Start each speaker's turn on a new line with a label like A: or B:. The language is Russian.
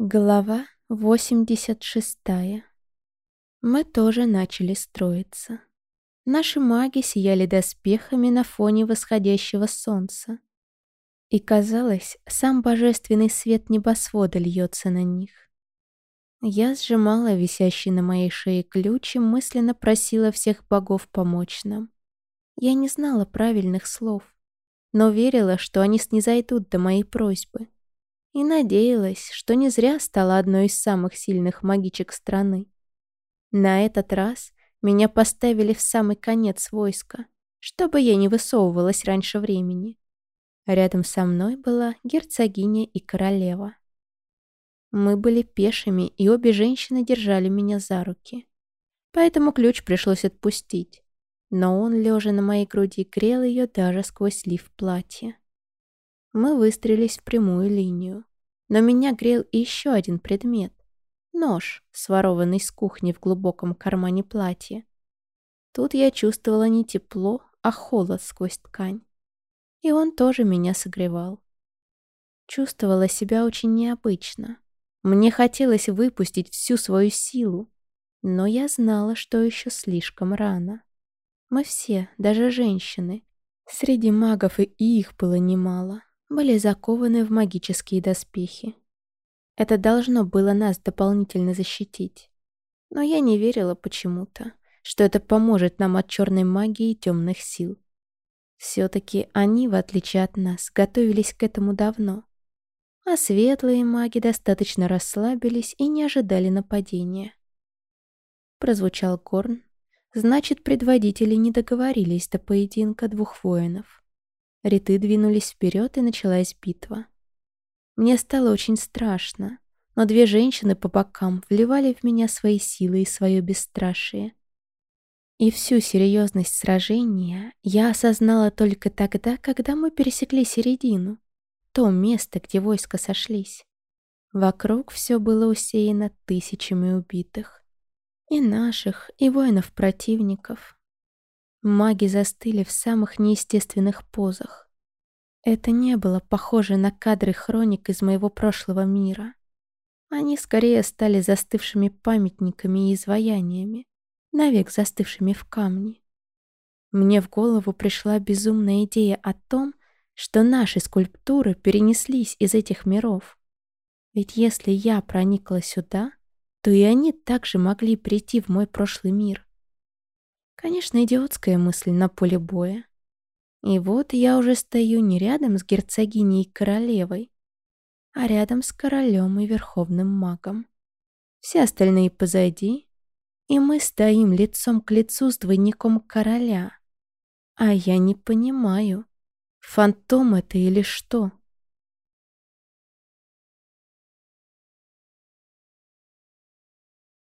A: Глава 86. Мы тоже начали строиться. Наши маги сияли доспехами на фоне восходящего солнца. И казалось, сам божественный свет небосвода льется на них. Я сжимала висящий на моей шее ключ и мысленно просила всех богов помочь нам. Я не знала правильных слов, но верила, что они снизойдут до моей просьбы и надеялась, что не зря стала одной из самых сильных магичек страны. На этот раз меня поставили в самый конец войска, чтобы я не высовывалась раньше времени. Рядом со мной была герцогиня и королева. Мы были пешими, и обе женщины держали меня за руки. Поэтому ключ пришлось отпустить. Но он, лежа на моей груди, грел ее даже сквозь лиф платья. Мы выстроились в прямую линию. Но меня грел еще один предмет. Нож, сворованный с кухни в глубоком кармане платья. Тут я чувствовала не тепло, а холод сквозь ткань. И он тоже меня согревал. Чувствовала себя очень необычно. Мне хотелось выпустить всю свою силу, но я знала, что еще слишком рано. Мы все, даже женщины, среди магов и их было немало, были закованы в магические доспехи. Это должно было нас дополнительно защитить. Но я не верила почему-то, что это поможет нам от черной магии и темных сил. Все-таки они, в отличие от нас, готовились к этому давно. А светлые маги достаточно расслабились и не ожидали нападения. Прозвучал горн. Значит, предводители не договорились до поединка двух воинов. Риты двинулись вперед, и началась битва. Мне стало очень страшно, но две женщины по бокам вливали в меня свои силы и свое бесстрашие. И всю серьезность сражения я осознала только тогда, когда мы пересекли середину, то место, где войска сошлись. Вокруг все было усеяно тысячами убитых. И наших, и воинов-противников. Маги застыли в самых неестественных позах. Это не было похоже на кадры хроник из моего прошлого мира. Они скорее стали застывшими памятниками и изваяниями, навек застывшими в камне. Мне в голову пришла безумная идея о том, что наши скульптуры перенеслись из этих миров. Ведь если я проникла сюда, то и они также могли прийти в мой прошлый мир. Конечно, идиотская мысль на поле боя. И вот я уже стою не рядом с герцогиней и королевой, а рядом с королем и верховным магом. Все остальные позади, и мы стоим лицом к лицу с двойником короля. А я не понимаю, фантом это или что?